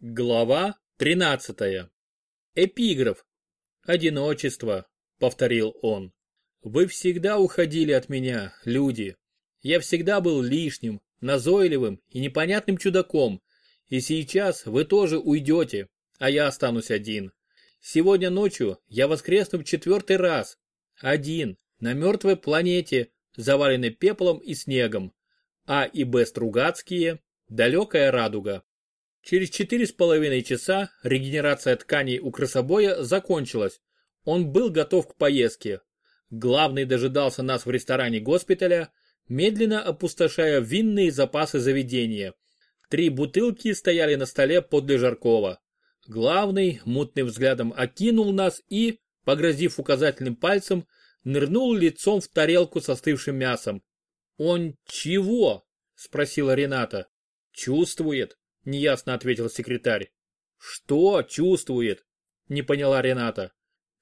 Глава 13. Эпиграф. Одиночество, повторил он. Вы всегда уходили от меня, люди. Я всегда был лишним, назойливым и непонятным чудаком. И сейчас вы тоже уйдете, а я останусь один. Сегодня ночью я воскресну в четвертый раз. Один, на мертвой планете, заваленной пеплом и снегом. А и Б. Стругацкие, далекая радуга. Через четыре с половиной часа регенерация тканей у крысобоя закончилась. Он был готов к поездке. Главный дожидался нас в ресторане госпиталя, медленно опустошая винные запасы заведения. Три бутылки стояли на столе подле Жаркова. Главный мутным взглядом окинул нас и, погрозив указательным пальцем, нырнул лицом в тарелку с остывшим мясом. «Он чего?» – спросила Рената. «Чувствует», неясно ответил секретарь. Что чувствует? Не поняла Рената.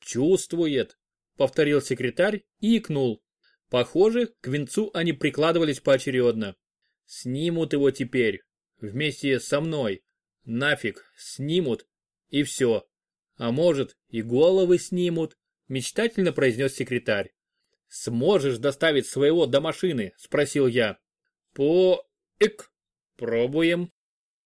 Чувствует, повторил секретарь и икнул. Похоже, к венцу они прикладывались поочередно. Снимут его теперь. Вместе со мной. Нафиг, снимут. И все. А может, и головы снимут, мечтательно произнес секретарь. Сможешь доставить своего до машины? Спросил я. По... Эк. Пробуем.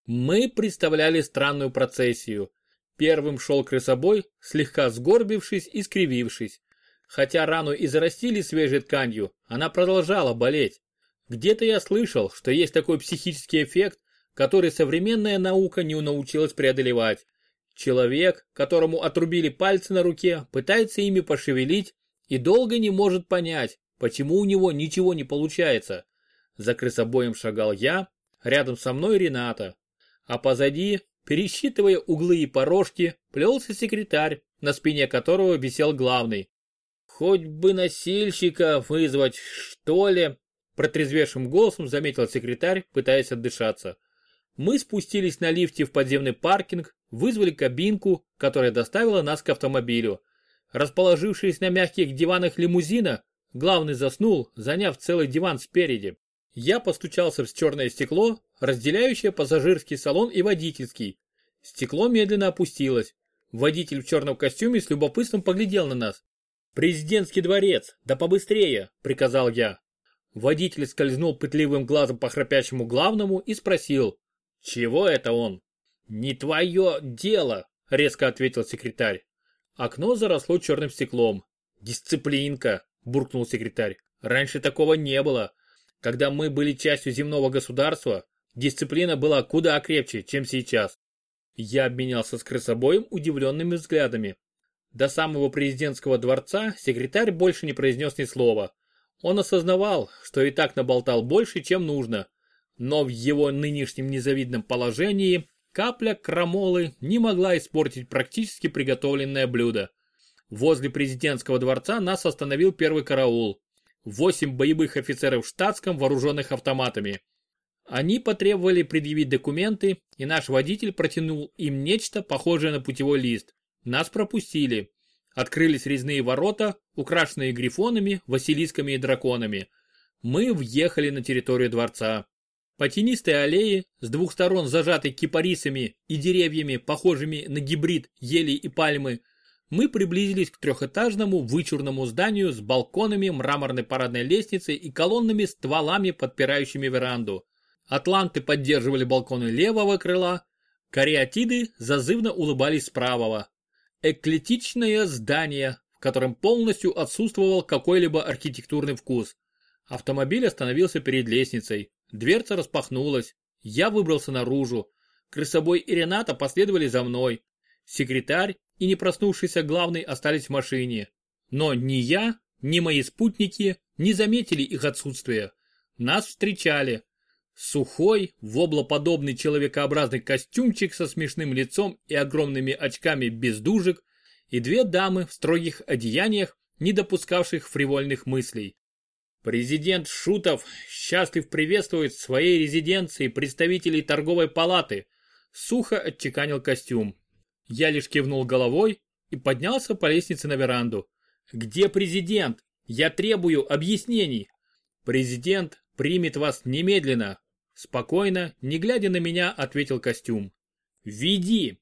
Мы представляли странную процессию. Первым шел крысобой, слегка сгорбившись и скривившись. Хотя рану и зарастили свежей тканью, она продолжала болеть. Где-то я слышал, что есть такой психический эффект, который современная наука не научилась преодолевать. Человек, которому отрубили пальцы на руке, пытается ими пошевелить и долго не может понять, почему у него ничего не получается. За крысобоем шагал я, рядом со мной Рената, а позади, пересчитывая углы и порожки, плелся секретарь, на спине которого висел главный. «Хоть бы носильщика вызвать, что ли?» Протрезвевшим голосом заметил секретарь, пытаясь отдышаться. Мы спустились на лифте в подземный паркинг, вызвали кабинку, которая доставила нас к автомобилю. Расположившись на мягких диванах лимузина, главный заснул, заняв целый диван спереди. Я постучался в черное стекло, разделяющее пассажирский салон и водительский. Стекло медленно опустилось. Водитель в черном костюме с любопытством поглядел на нас. «Президентский дворец, да побыстрее!» – приказал я. Водитель скользнул пытливым глазом по храпящему главному и спросил. «Чего это он?» «Не твое дело!» – резко ответил секретарь. Окно заросло черным стеклом. «Дисциплинка!» – буркнул секретарь. «Раньше такого не было. Когда мы были частью земного государства, дисциплина была куда крепче, чем сейчас. Я обменялся с крысобоем удивленными взглядами. До самого президентского дворца секретарь больше не произнес ни слова. Он осознавал, что и так наболтал больше, чем нужно. Но в его нынешнем незавидном положении капля крамолы не могла испортить практически приготовленное блюдо. Возле президентского дворца нас остановил первый караул. Восемь боевых офицеров в штатском, вооруженных автоматами. Они потребовали предъявить документы, и наш водитель протянул им нечто похожее на путевой лист. Нас пропустили. Открылись резные ворота, украшенные грифонами, василисками и драконами. Мы въехали на территорию дворца. По тенистой аллее, с двух сторон зажатой кипарисами и деревьями, похожими на гибрид ели и пальмы, мы приблизились к трехэтажному вычурному зданию с балконами, мраморной парадной лестницей и колоннами стволами, подпирающими веранду. Атланты поддерживали балконы левого крыла, кариатиды зазывно улыбались с правого. Эклетичное здание, в котором полностью отсутствовал какой-либо архитектурный вкус. Автомобиль остановился перед лестницей. Дверца распахнулась. Я выбрался наружу. Крысобой и Рената последовали за мной. Секретарь и не проснувшийся главный остались в машине. Но ни я, ни мои спутники не заметили их отсутствия. Нас встречали. Сухой, воблоподобный человекообразный костюмчик со смешным лицом и огромными очками без дужек и две дамы в строгих одеяниях, не допускавших фривольных мыслей. Президент Шутов счастлив приветствовать в своей резиденции представителей торговой палаты, сухо отчеканил костюм. Я лишь кивнул головой и поднялся по лестнице на веранду. «Где президент? Я требую объяснений!» «Президент примет вас немедленно!» Спокойно, не глядя на меня, ответил костюм. Веди!»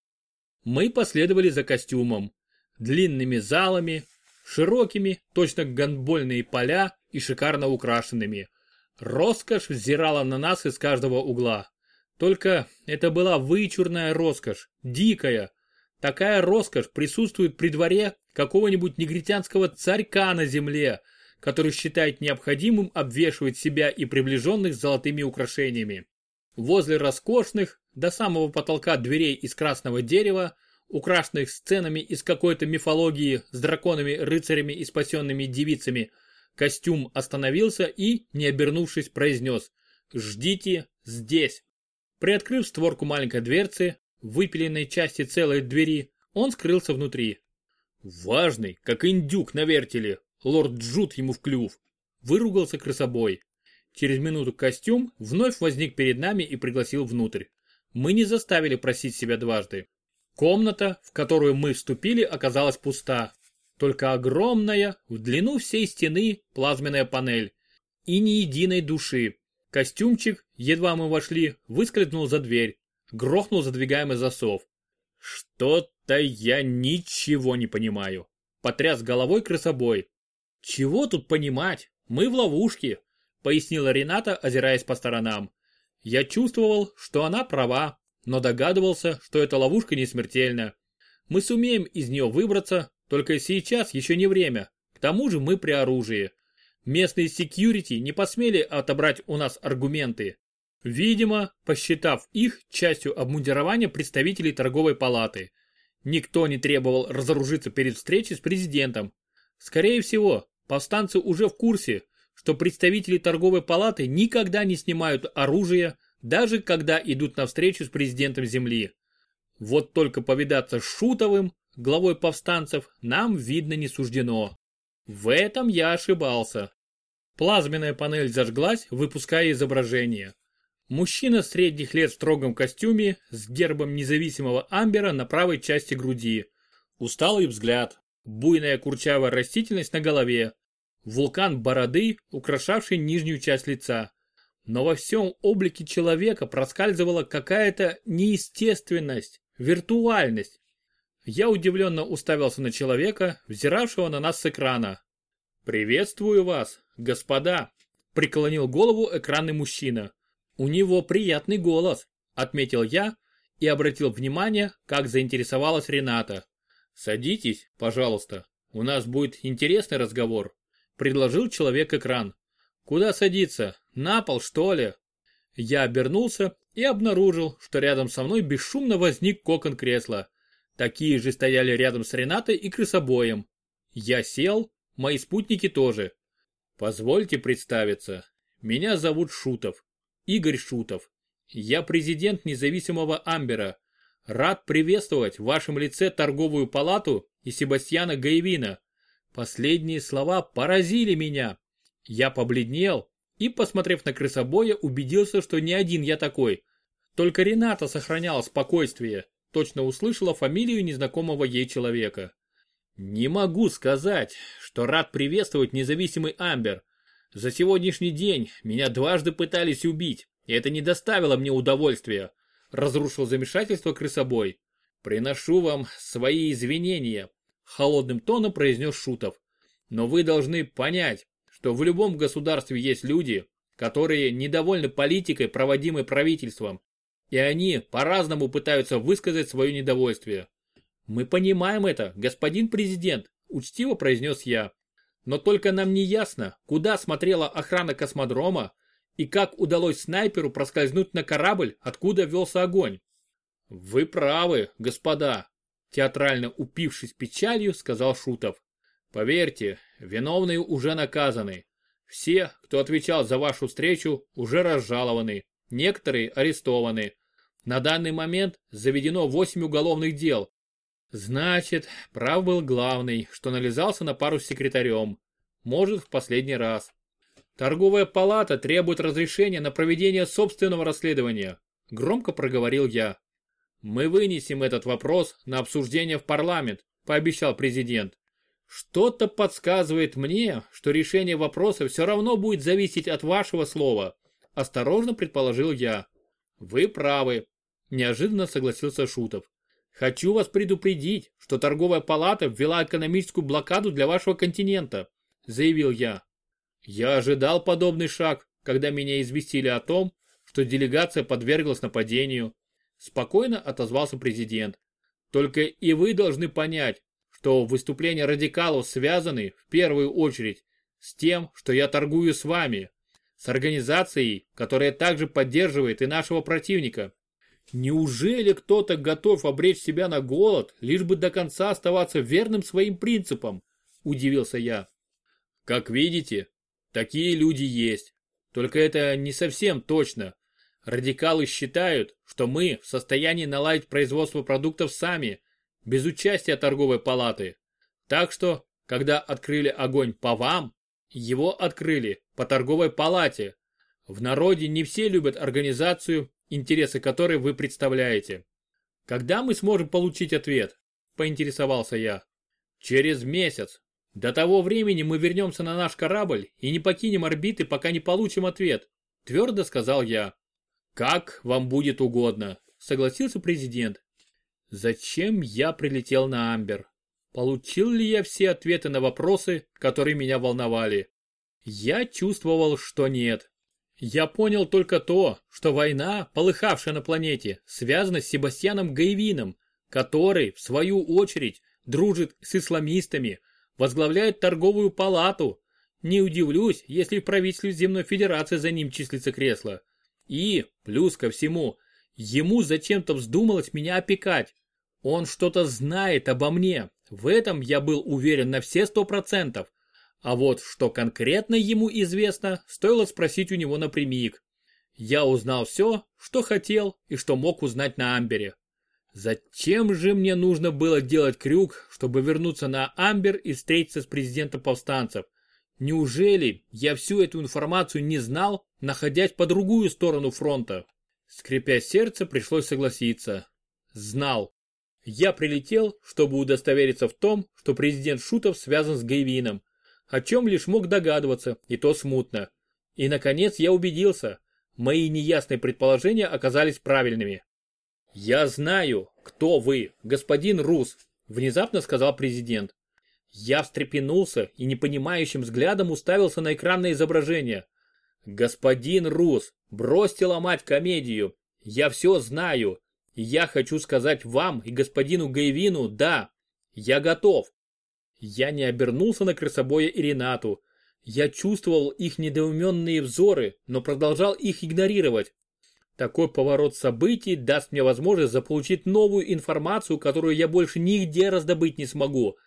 Мы последовали за костюмом. Длинными залами, широкими, точно гандбольные поля и шикарно украшенными. Роскошь взирала на нас из каждого угла. Только это была вычурная роскошь, дикая. Такая роскошь присутствует при дворе какого-нибудь негритянского царька на земле, который считает необходимым обвешивать себя и приближенных золотыми украшениями. Возле роскошных, до самого потолка дверей из красного дерева, украшенных сценами из какой-то мифологии с драконами, рыцарями и спасенными девицами, костюм остановился и, не обернувшись, произнес «Ждите здесь». Приоткрыв створку маленькой дверцы, выпиленной части целой двери, он скрылся внутри. «Важный, как индюк на вертеле, лорд Джут ему в клюв», выругался крысобой. Через минуту костюм вновь возник перед нами и пригласил внутрь. Мы не заставили просить себя дважды. Комната, в которую мы вступили, оказалась пуста. Только огромная, в длину всей стены, плазменная панель. И ни единой души. Костюмчик, едва мы вошли, выскользнул за дверь. Грохнул задвигаемый засов. Что-то я ничего не понимаю. Потряс головой крысобой. Чего тут понимать? Мы в ловушке, пояснила Рената, озираясь по сторонам. Я чувствовал, что она права, но догадывался, что эта ловушка не смертельна. Мы сумеем из нее выбраться, только сейчас еще не время. К тому же мы при оружии. Местные секьюрити не посмели отобрать у нас аргументы. Видимо, посчитав их частью обмундирования представителей торговой палаты. Никто не требовал разоружиться перед встречей с президентом. Скорее всего, повстанцы уже в курсе, что представители торговой палаты никогда не снимают оружие, даже когда идут на встречу с президентом земли. Вот только повидаться с Шутовым, главой повстанцев, нам видно не суждено. В этом я ошибался. Плазменная панель зажглась, выпуская изображение. Мужчина средних лет в строгом костюме с гербом независимого амбера на правой части груди. Усталый взгляд, буйная курчавая растительность на голове, вулкан бороды, украшавший нижнюю часть лица. Но во всем облике человека проскальзывала какая-то неестественность, виртуальность. Я удивленно уставился на человека, взиравшего на нас с экрана. «Приветствую вас, господа!» – преклонил голову экранный мужчина. «У него приятный голос», – отметил я и обратил внимание, как заинтересовалась Рената. «Садитесь, пожалуйста, у нас будет интересный разговор» предложил человек экран. Куда садиться? На пол, что ли? Я обернулся и обнаружил, что рядом со мной бесшумно возник кокон кресла. Такие же стояли рядом с Ренатой и крысобоем. Я сел, мои спутники тоже. Позвольте представиться. Меня зовут Шутов. Игорь Шутов. Я президент независимого Амбера. Рад приветствовать в вашем лице торговую палату и Себастьяна Гаевина, Последние слова поразили меня. Я побледнел и, посмотрев на крысобоя, убедился, что не один я такой. Только Рената сохраняла спокойствие, точно услышала фамилию незнакомого ей человека. Не могу сказать, что рад приветствовать независимый Амбер. За сегодняшний день меня дважды пытались убить, и это не доставило мне удовольствия. Разрушил замешательство крысобой. Приношу вам свои извинения, холодным тоном произнес Шутов. Но вы должны понять, что в любом государстве есть люди, которые недовольны политикой, проводимой правительством, и они по-разному пытаются высказать свое недовольствие. Мы понимаем это, господин президент, учтиво произнес я. Но только нам не ясно, куда смотрела охрана космодрома и как удалось снайперу проскользнуть на корабль, откуда велся огонь. Вы правы, господа, Театрально упившись печалью, сказал Шутов. Поверьте, виновные уже наказаны. Все, кто отвечал за вашу встречу, уже разжалованы. Некоторые арестованы. На данный момент заведено 8 уголовных дел. Значит, прав был главный, что нализался на пару с секретарем. Может, в последний раз. Торговая палата требует разрешения на проведение собственного расследования. Громко проговорил я. Мы вынесем этот вопрос на обсуждение в парламент, пообещал президент. Что-то подсказывает мне, что решение вопроса все равно будет зависеть от вашего слова, осторожно предположил я. Вы правы. неожиданно согласился Шутов. Хочу вас предупредить, что торговая палата ввела экономическую блокаду для вашего континента, заявил я. Я ожидал подобный шаг, когда меня известили о том, что делегация подверглась нападению. Спокойно отозвался президент. Только и вы должны понять, что выступления радикалов связаны, в первую очередь, с тем, что я торгую с вами, с организацией, которая также поддерживает и нашего противника. Неужели кто-то готов обречь себя на голод, лишь бы до конца оставаться верным своим принципам? Удивился я. Как видите, такие люди есть. Только это не совсем точно. Радикалы считают, что мы в состоянии наладить производство продуктов сами, без участия торговой палаты. Так что, когда открыли огонь по вам, его открыли по торговой палате. В народе не все любят организацию, интересы которой вы представляете. Когда мы сможем получить ответ? Поинтересовался я. Через месяц. До того времени мы вернемся на наш корабль и не покинем орбиты, пока не получим ответ. Твердо сказал я. Как вам будет угодно, согласился президент. Зачем я прилетел на Амбер? Получил ли я все ответы на вопросы, которые меня волновали? Я чувствовал, что нет. Я понял только то, что война, полыхавшая на планете, связана с Себастьяном Гайвином, который, в свою очередь, дружит с исламистами, возглавляет торговую палату. Не удивлюсь, если в правительстве Земной Федерации за ним числится кресло. И, плюс ко всему, ему зачем-то вздумалось меня опекать. Он что-то знает обо мне, в этом я был уверен на все сто процентов. А вот что конкретно ему известно, стоило спросить у него напрямик. Я узнал все, что хотел и что мог узнать на Амбере. Зачем же мне нужно было делать крюк, чтобы вернуться на Амбер и встретиться с президентом повстанцев? Неужели я всю эту информацию не знал, находясь по другую сторону фронта? Скрипя сердце, пришлось согласиться. Знал. Я прилетел, чтобы удостовериться в том, что президент Шутов связан с Гайвином, о чем лишь мог догадываться, и то смутно. И, наконец, я убедился, мои неясные предположения оказались правильными. «Я знаю, кто вы, господин Рус», – внезапно сказал президент. Я встрепенулся и непонимающим взглядом уставился на экранное изображение. «Господин Рус, бросьте ломать комедию. Я все знаю. Я хочу сказать вам и господину Гайвину «да». Я готов. Я не обернулся на крысобоя и Ренату. Я чувствовал их недоуменные взоры, но продолжал их игнорировать. Такой поворот событий даст мне возможность заполучить новую информацию, которую я больше нигде раздобыть не смогу.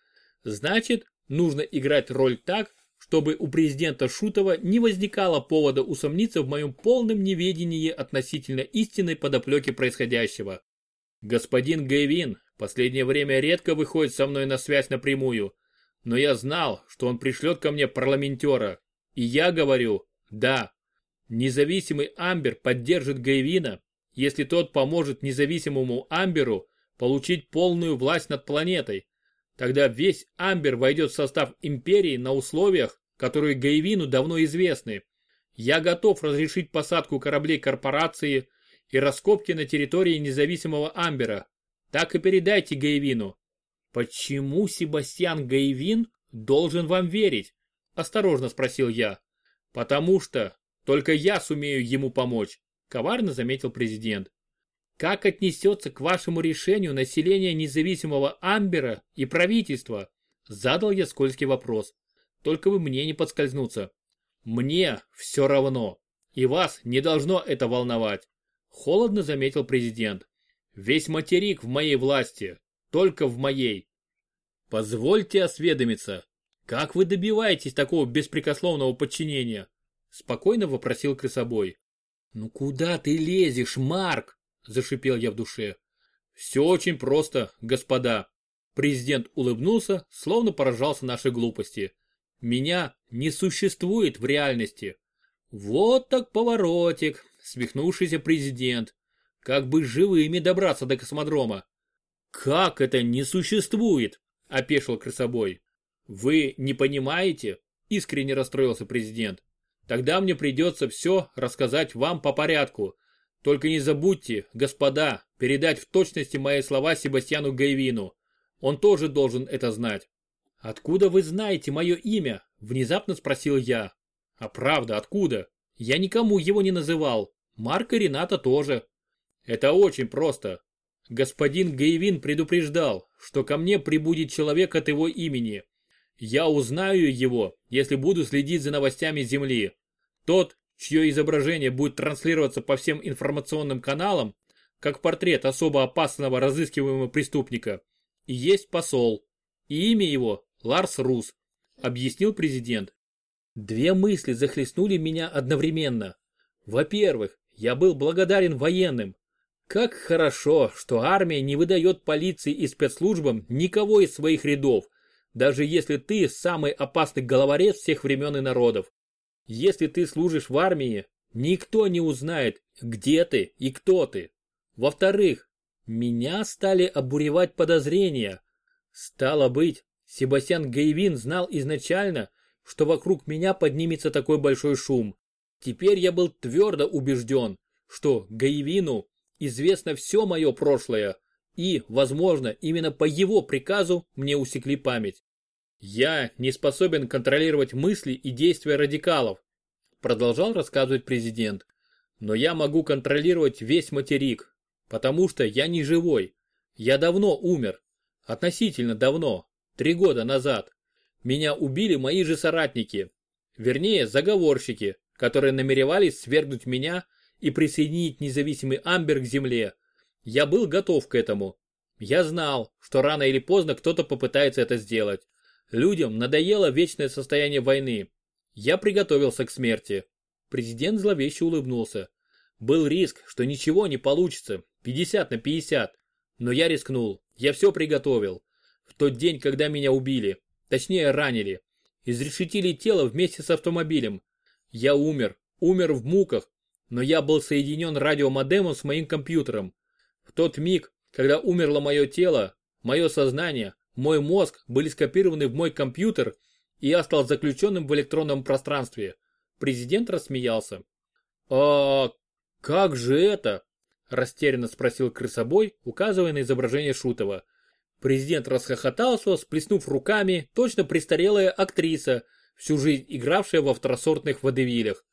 Значит, нужно играть роль так, чтобы у президента Шутова не возникало повода усомниться в моем полном неведении относительно истинной подоплеки происходящего. Господин Гэвин последнее время редко выходит со мной на связь напрямую, но я знал, что он пришлет ко мне парламентера, и я говорю «да». Независимый Амбер поддержит Гайвина, если тот поможет независимому Амберу получить полную власть над планетой. Тогда весь Амбер войдет в состав империи на условиях, которые Гайвину давно известны. Я готов разрешить посадку кораблей корпорации и раскопки на территории независимого Амбера. Так и передайте Гайвину. Почему Себастьян Гайвин должен вам верить? Осторожно спросил я. Потому что только я сумею ему помочь, коварно заметил президент. Как отнесется к вашему решению население независимого Амбера и правительства? Задал я скользкий вопрос. Только вы мне не подскользнуться. Мне все равно. И вас не должно это волновать. Холодно заметил президент. Весь материк в моей власти. Только в моей. Позвольте осведомиться. Как вы добиваетесь такого беспрекословного подчинения? Спокойно вопросил крысобой. Ну куда ты лезешь, Марк? Зашипел я в душе. Все очень просто, господа. Президент улыбнулся, словно поражался нашей глупости. Меня не существует в реальности. Вот так поворотик, свихнувшийся президент. Как бы живыми добраться до космодрома? Как это не существует? Опешил крысобой. Вы не понимаете? Искренне расстроился президент. Тогда мне придется все рассказать вам по порядку. Только не забудьте, господа, передать в точности мои слова Себастьяну Гайвину. Он тоже должен это знать. «Откуда вы знаете мое имя?» – внезапно спросил я. «А правда, откуда? Я никому его не называл. Марк и Рената тоже». «Это очень просто. Господин Гайвин предупреждал, что ко мне прибудет человек от его имени. Я узнаю его, если буду следить за новостями Земли. Тот, чье изображение будет транслироваться по всем информационным каналам, как портрет особо опасного разыскиваемого преступника, и есть посол. И имя его Ларс Рус, объяснил президент. Две мысли захлестнули меня одновременно. Во-первых, я был благодарен военным. Как хорошо, что армия не выдает полиции и спецслужбам никого из своих рядов, даже если ты самый опасный головорез всех времен и народов. Если ты служишь в армии, никто не узнает, где ты и кто ты. Во-вторых, меня стали обуревать подозрения. Стало быть, Себастьян Гайвин знал изначально, что вокруг меня поднимется такой большой шум. Теперь я был твердо убежден, что Гаевину известно все мое прошлое, и, возможно, именно по его приказу мне усекли память. Я не способен контролировать мысли и действия радикалов, продолжал рассказывать президент. Но я могу контролировать весь материк, потому что я не живой. Я давно умер. Относительно давно. Три года назад. Меня убили мои же соратники. Вернее, заговорщики, которые намеревались свергнуть меня и присоединить независимый Амбер к земле. Я был готов к этому. Я знал, что рано или поздно кто-то попытается это сделать. Людям надоело вечное состояние войны. Я приготовился к смерти. Президент зловеще улыбнулся. Был риск, что ничего не получится, 50 на 50. Но я рискнул, я все приготовил. В тот день, когда меня убили, точнее ранили, изрешетили тело вместе с автомобилем. Я умер, умер в муках, но я был соединен радиомодемом с моим компьютером. В тот миг, когда умерло мое тело, мое сознание, мой мозг были скопированы в мой компьютер, и я стал заключенным в электронном пространстве. Президент рассмеялся. «А как же это?» – растерянно спросил крысобой, указывая на изображение Шутова. Президент расхохотался, сплеснув руками, точно престарелая актриса, всю жизнь игравшая во второсортных водевилях.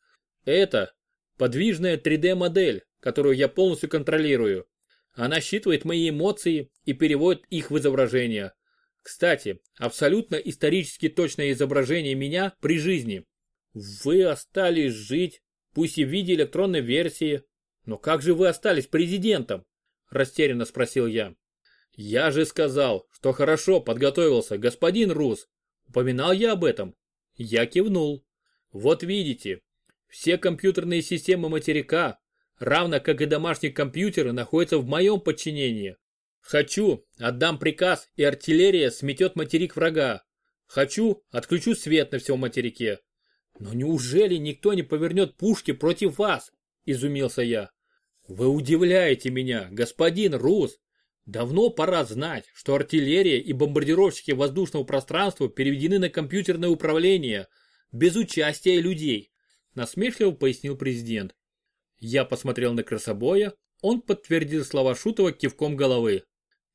Это подвижная 3D-модель, которую я полностью контролирую. Она считывает мои эмоции и переводит их в изображение. Кстати, абсолютно исторически точное изображение меня при жизни. Вы остались жить, пусть и в виде электронной версии. Но как же вы остались президентом? Растерянно спросил я. Я же сказал, что хорошо подготовился господин Рус. Упоминал я об этом? Я кивнул. Вот видите, все компьютерные системы материка, равно как и домашние компьютеры, находятся в моем подчинении. Хочу, отдам приказ, и артиллерия сметет материк врага. Хочу, отключу свет на всем материке. Но неужели никто не повернет пушки против вас? Изумился я. Вы удивляете меня, господин Рус. Давно пора знать, что артиллерия и бомбардировщики воздушного пространства переведены на компьютерное управление, без участия людей, насмешливо пояснил президент. Я посмотрел на красобоя, он подтвердил слова Шутова кивком головы.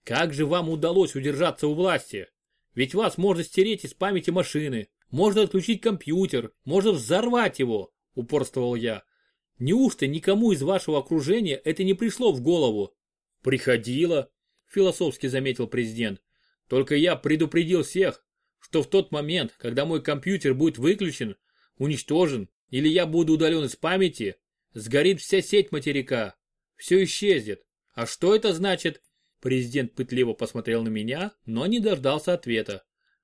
Как же вам удалось удержаться у власти? Ведь вас можно стереть из памяти машины, можно отключить компьютер, можно взорвать его, упорствовал я. Неужто никому из вашего окружения это не пришло в голову? Приходило, философски заметил президент. Только я предупредил всех, что в тот момент, когда мой компьютер будет выключен, уничтожен или я буду удален из памяти, сгорит вся сеть материка. Все исчезнет. А что это значит? Президент пытливо посмотрел на меня, но не дождался ответа.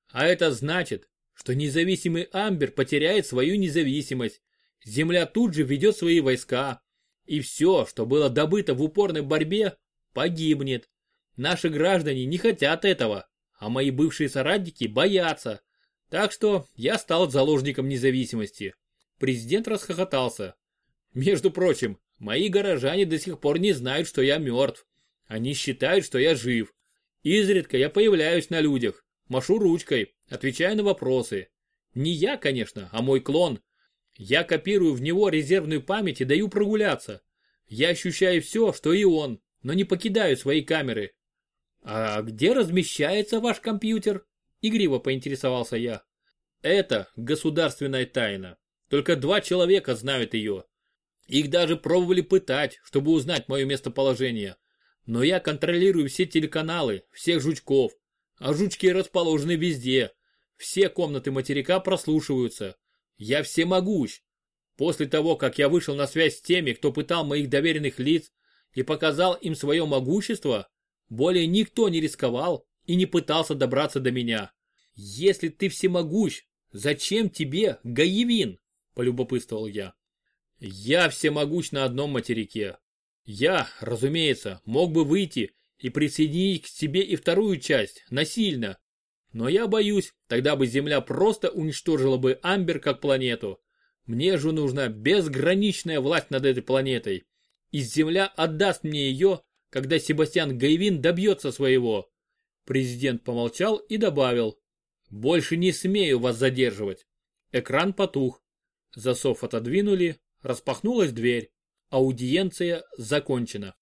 А это значит, что независимый Амбер потеряет свою независимость. Земля тут же ведет свои войска. И все, что было добыто в упорной борьбе, погибнет. Наши граждане не хотят этого, а мои бывшие соратники боятся. Так что я стал заложником независимости. Президент расхохотался. Между прочим, мои горожане до сих пор не знают, что я мертв. Они считают, что я жив. Изредка я появляюсь на людях, машу ручкой, отвечаю на вопросы. Не я, конечно, а мой клон. Я копирую в него резервную память и даю прогуляться. Я ощущаю все, что и он, но не покидаю свои камеры. А где размещается ваш компьютер? Игриво поинтересовался я. Это государственная тайна. Только два человека знают ее. Их даже пробовали пытать, чтобы узнать мое местоположение. Но я контролирую все телеканалы, всех жучков. А жучки расположены везде. Все комнаты материка прослушиваются. Я всемогущ. После того, как я вышел на связь с теми, кто пытал моих доверенных лиц и показал им свое могущество, более никто не рисковал и не пытался добраться до меня. Если ты всемогущ, зачем тебе Гаевин? Полюбопытствовал я. Я всемогущ на одном материке. Я, разумеется, мог бы выйти и присоединить к себе и вторую часть, насильно. Но я боюсь, тогда бы Земля просто уничтожила бы Амбер как планету. Мне же нужна безграничная власть над этой планетой. И Земля отдаст мне ее, когда Себастьян Гайвин добьется своего. Президент помолчал и добавил. Больше не смею вас задерживать. Экран потух. Засов отодвинули, распахнулась дверь. Аудиенция закончена.